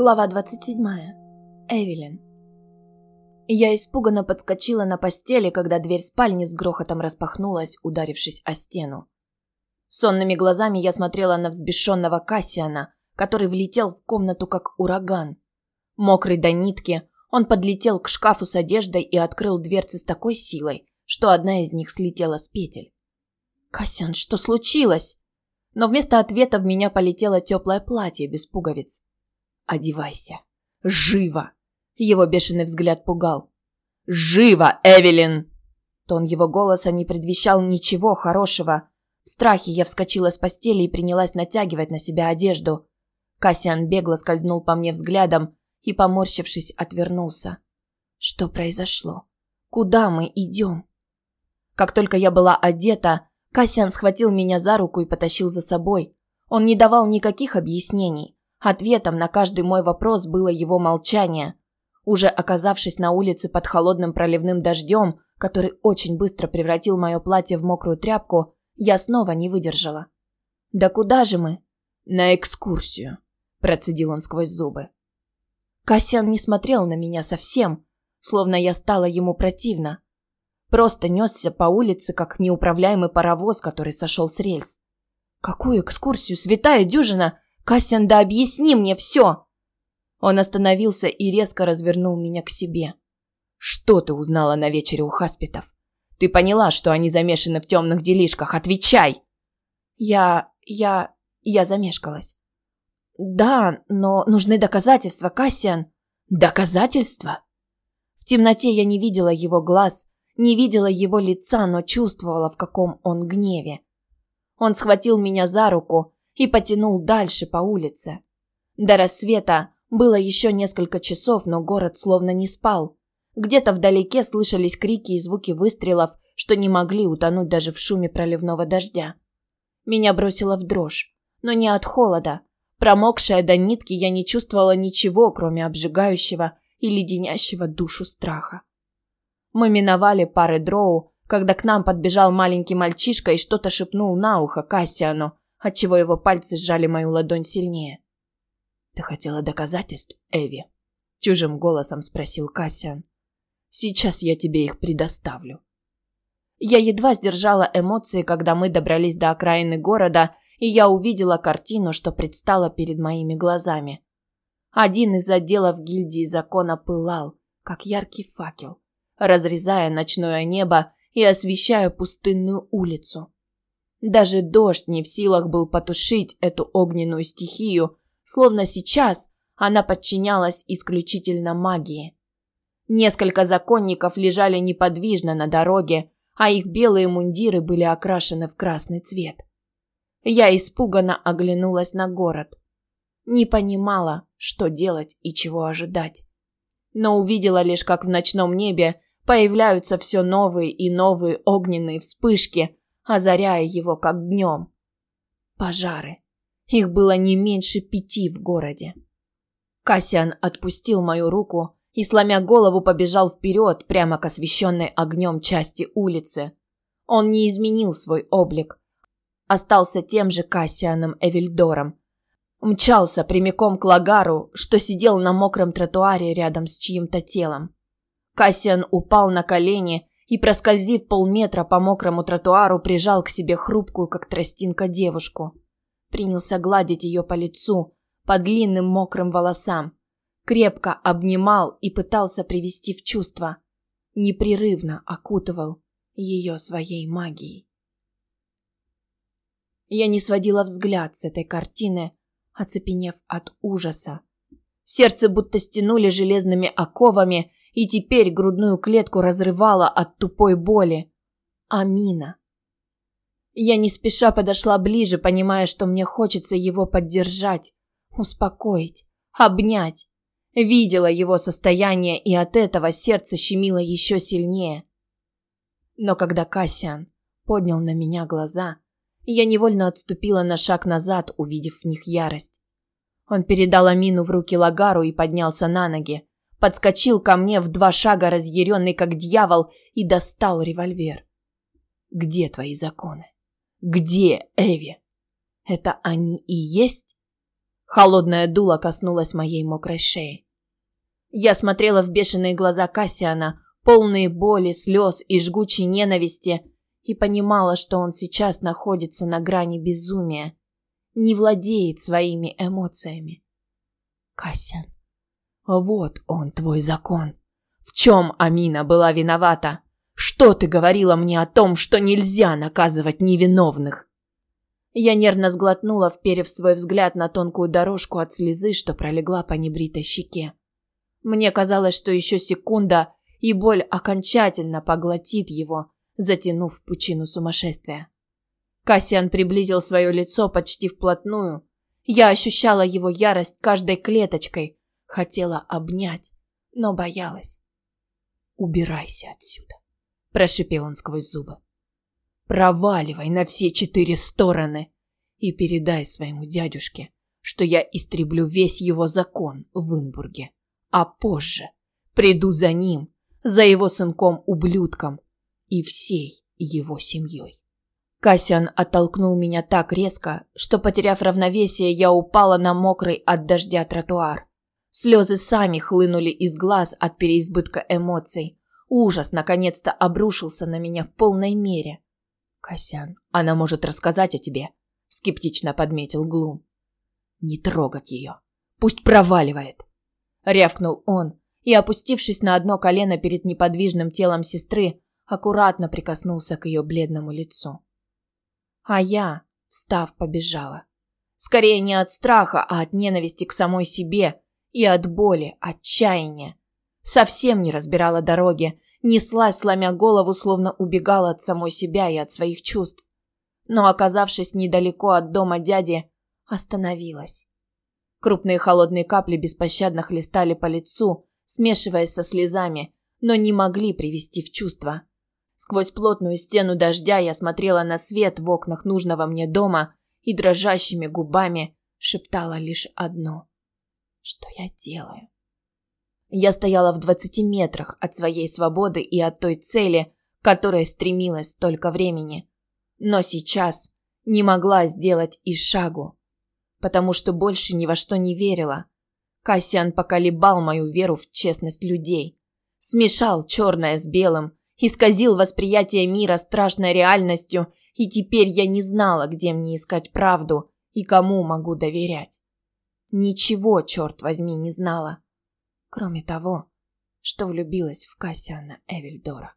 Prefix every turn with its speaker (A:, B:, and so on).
A: Глава 27. Эвелин. Я испуганно подскочила на постели, когда дверь спальни с грохотом распахнулась, ударившись о стену. Сонными глазами я смотрела на взбешенного Кассиана, который влетел в комнату как ураган. Мокрый до нитки, он подлетел к шкафу с одеждой и открыл дверцы с такой силой, что одна из них слетела с петель. «Кассиан, что случилось?» Но вместо ответа в меня полетело теплое платье без пуговиц. «Одевайся. Живо!» Его бешеный взгляд пугал. «Живо, Эвелин!» Тон его голоса не предвещал ничего хорошего. В страхе я вскочила с постели и принялась натягивать на себя одежду. Кассиан бегло скользнул по мне взглядом и, поморщившись, отвернулся. Что произошло? Куда мы идем? Как только я была одета, Кассиан схватил меня за руку и потащил за собой. Он не давал никаких объяснений. Ответом на каждый мой вопрос было его молчание. Уже оказавшись на улице под холодным проливным дождем, который очень быстро превратил мое платье в мокрую тряпку, я снова не выдержала. «Да куда же мы?» «На экскурсию», – процедил он сквозь зубы. Кассиан не смотрел на меня совсем, словно я стала ему противна. Просто несся по улице, как неуправляемый паровоз, который сошел с рельс. «Какую экскурсию, святая дюжина? «Кассиан, да объясни мне все!» Он остановился и резко развернул меня к себе. «Что ты узнала на вечере у Хаспитов? Ты поняла, что они замешаны в темных делишках? Отвечай!» «Я... я... я замешкалась». «Да, но нужны доказательства, Кассиан». «Доказательства?» В темноте я не видела его глаз, не видела его лица, но чувствовала, в каком он гневе. Он схватил меня за руку и потянул дальше по улице. До рассвета было еще несколько часов, но город словно не спал. Где-то вдалеке слышались крики и звуки выстрелов, что не могли утонуть даже в шуме проливного дождя. Меня бросило в дрожь, но не от холода. Промокшая до нитки, я не чувствовала ничего, кроме обжигающего и леденящего душу страха. Мы миновали пары дроу, когда к нам подбежал маленький мальчишка и что-то шепнул на ухо Кассиану, отчего его пальцы сжали мою ладонь сильнее. «Ты хотела доказательств, Эви?» – чужим голосом спросил Кассиан. «Сейчас я тебе их предоставлю». Я едва сдержала эмоции, когда мы добрались до окраины города, и я увидела картину, что предстала перед моими глазами. Один из отделов гильдии закона пылал, как яркий факел, разрезая ночное небо и освещая пустынную улицу. Даже дождь не в силах был потушить эту огненную стихию, словно сейчас она подчинялась исключительно магии. Несколько законников лежали неподвижно на дороге, а их белые мундиры были окрашены в красный цвет. Я испуганно оглянулась на город. Не понимала, что делать и чего ожидать. Но увидела лишь, как в ночном небе появляются все новые и новые огненные вспышки, озаряя его как днем. Пожары. Их было не меньше пяти в городе. Кассиан отпустил мою руку и, сломя голову, побежал вперед, прямо к освещенной огнем части улицы. Он не изменил свой облик. Остался тем же Кассианом Эвильдором. Мчался прямиком к Лагару, что сидел на мокром тротуаре рядом с чьим-то телом. Кассиан упал на колени и, проскользив полметра по мокрому тротуару, прижал к себе хрупкую, как тростинка, девушку. Принялся гладить ее по лицу, по длинным мокрым волосам. Крепко обнимал и пытался привести в чувство. Непрерывно окутывал ее своей магией. Я не сводила взгляд с этой картины, оцепенев от ужаса. Сердце будто стянули железными оковами, и теперь грудную клетку разрывала от тупой боли. Амина. Я не спеша подошла ближе, понимая, что мне хочется его поддержать, успокоить, обнять. Видела его состояние, и от этого сердце щемило еще сильнее. Но когда Кассиан поднял на меня глаза, я невольно отступила на шаг назад, увидев в них ярость. Он передал Амину в руки Лагару и поднялся на ноги подскочил ко мне в два шага, разъяренный как дьявол, и достал револьвер. «Где твои законы? Где Эви? Это они и есть?» Холодное дуло коснулось моей мокрой шеи. Я смотрела в бешеные глаза Кассиана, полные боли, слез и жгучей ненависти, и понимала, что он сейчас находится на грани безумия, не владеет своими эмоциями. Кассиан, вот он твой закон. В чем Амина была виновата? Что ты говорила мне о том, что нельзя наказывать невиновных? Я нервно сглотнула, вперев свой взгляд на тонкую дорожку от слезы, что пролегла по небритой щеке. Мне казалось, что еще секунда, и боль окончательно поглотит его, затянув пучину сумасшествия. Кассиан приблизил свое лицо почти вплотную. Я ощущала его ярость каждой клеточкой, хотела обнять, но боялась. «Убирайся отсюда», – прошипел он сквозь зубы. «Проваливай на все четыре стороны и передай своему дядюшке, что я истреблю весь его закон в Инбурге, а позже приду за ним, за его сынком-ублюдком и всей его семьей». Кассиан оттолкнул меня так резко, что, потеряв равновесие, я упала на мокрый от дождя тротуар. Слезы сами хлынули из глаз от переизбытка эмоций. Ужас наконец-то обрушился на меня в полной мере. «Косян, она может рассказать о тебе», – скептично подметил Глум. «Не трогать ее. Пусть проваливает», – рявкнул он и, опустившись на одно колено перед неподвижным телом сестры, аккуратно прикоснулся к ее бледному лицу. А я, встав, побежала. Скорее не от страха, а от ненависти к самой себе и от боли, отчаяния. Совсем не разбирала дороги, неслась, сломя голову, словно убегала от самой себя и от своих чувств. Но, оказавшись недалеко от дома дяди, остановилась. Крупные холодные капли беспощадно хлестали по лицу, смешиваясь со слезами, но не могли привести в чувство. Сквозь плотную стену дождя я смотрела на свет в окнах нужного мне дома и дрожащими губами шептала лишь одно. Что я делаю? Я стояла в двадцати метрах от своей свободы и от той цели, которой стремилась столько времени. Но сейчас не могла сделать и шагу, потому что больше ни во что не верила. Кассиан поколебал мою веру в честность людей. Смешал черное с белым, исказил восприятие мира страшной реальностью, и теперь я не знала, где мне искать правду и кому могу доверять. Ничего, черт возьми, не знала. Кроме того, что влюбилась в Кассиана Эвельдора.